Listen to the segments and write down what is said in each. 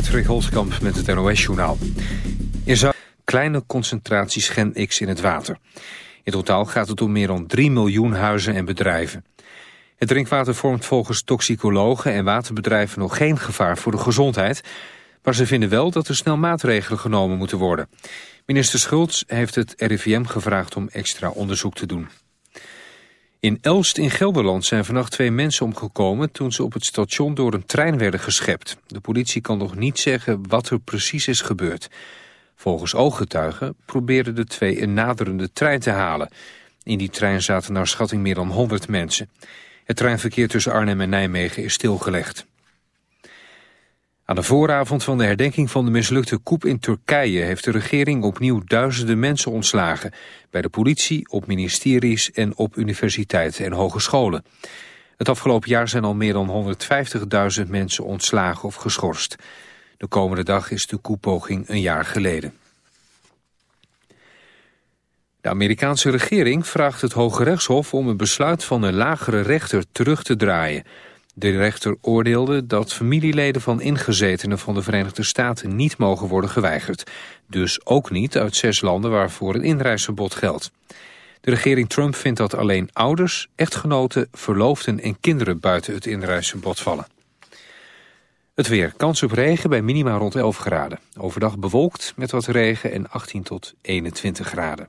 Patrick Holtkamp met het NOS-journaal. In Zuid kleine concentraties Gen X in het water. In totaal gaat het om meer dan 3 miljoen huizen en bedrijven. Het drinkwater vormt volgens toxicologen en waterbedrijven nog geen gevaar voor de gezondheid... maar ze vinden wel dat er snel maatregelen genomen moeten worden. Minister Schultz heeft het RIVM gevraagd om extra onderzoek te doen. In Elst in Gelderland zijn vannacht twee mensen omgekomen... toen ze op het station door een trein werden geschept. De politie kan nog niet zeggen wat er precies is gebeurd. Volgens ooggetuigen probeerden de twee een naderende trein te halen. In die trein zaten naar schatting meer dan 100 mensen. Het treinverkeer tussen Arnhem en Nijmegen is stilgelegd. Aan de vooravond van de herdenking van de mislukte coup in Turkije... heeft de regering opnieuw duizenden mensen ontslagen. Bij de politie, op ministeries en op universiteiten en hogescholen. Het afgelopen jaar zijn al meer dan 150.000 mensen ontslagen of geschorst. De komende dag is de koepoging een jaar geleden. De Amerikaanse regering vraagt het Hoge Rechtshof om een besluit van een lagere rechter terug te draaien. De rechter oordeelde dat familieleden van ingezetenen van de Verenigde Staten niet mogen worden geweigerd. Dus ook niet uit zes landen waarvoor een inreisverbod geldt. De regering Trump vindt dat alleen ouders, echtgenoten, verloofden en kinderen buiten het inreisverbod vallen. Het weer. Kans op regen bij minima rond 11 graden. Overdag bewolkt met wat regen en 18 tot 21 graden.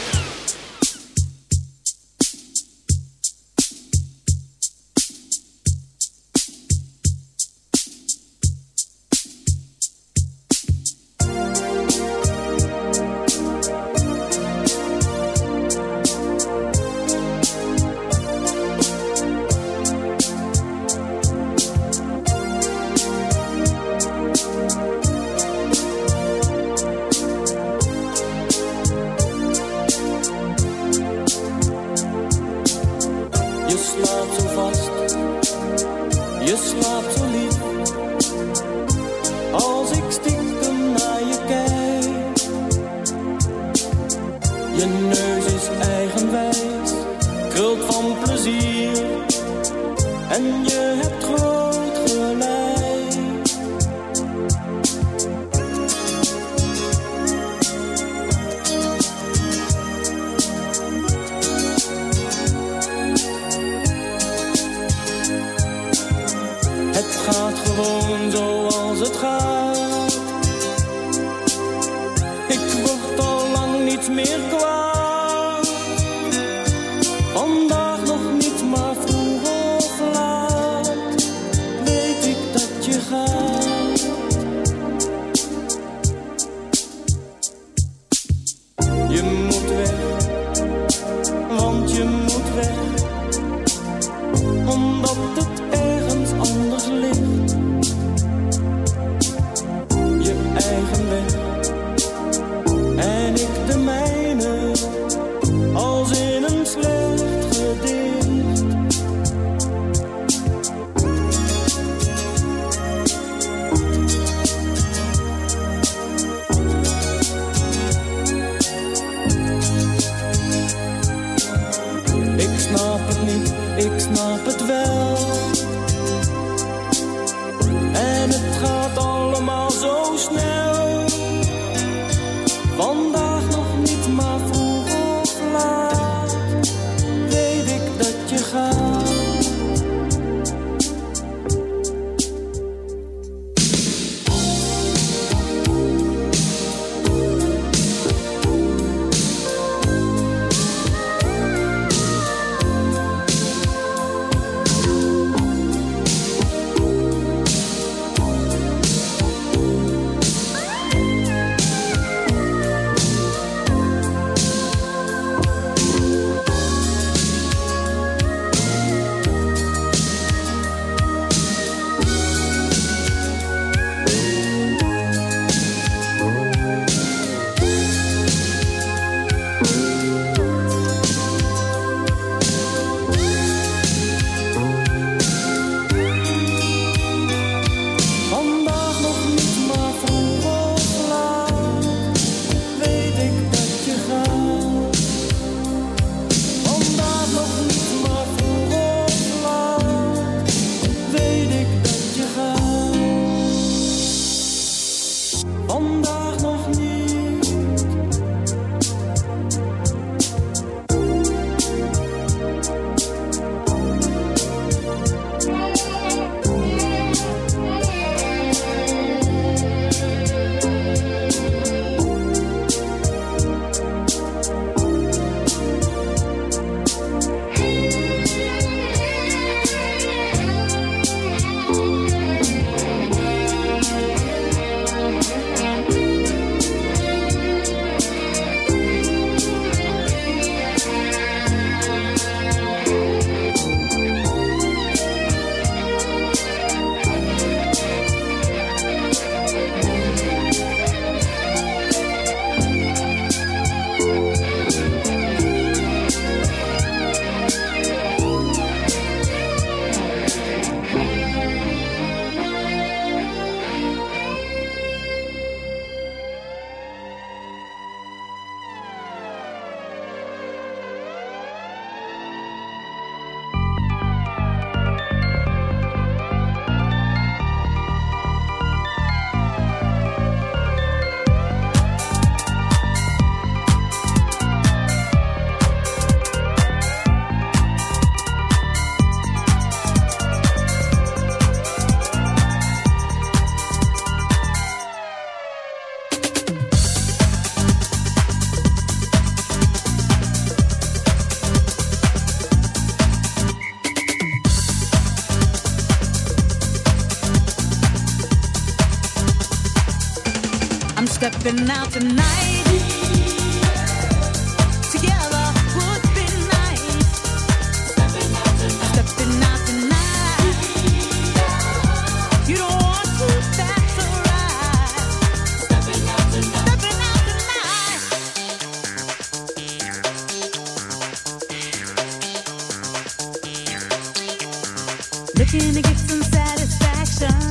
Looking to get some satisfaction.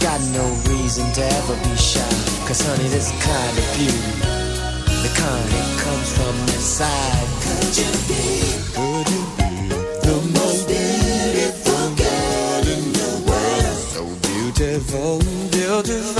got no reason to ever be shy. Cause honey, this kind of beauty, the kind that comes from inside. Could you be? Could you be the most beautiful girl in the world? So beautiful, beautiful.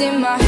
in my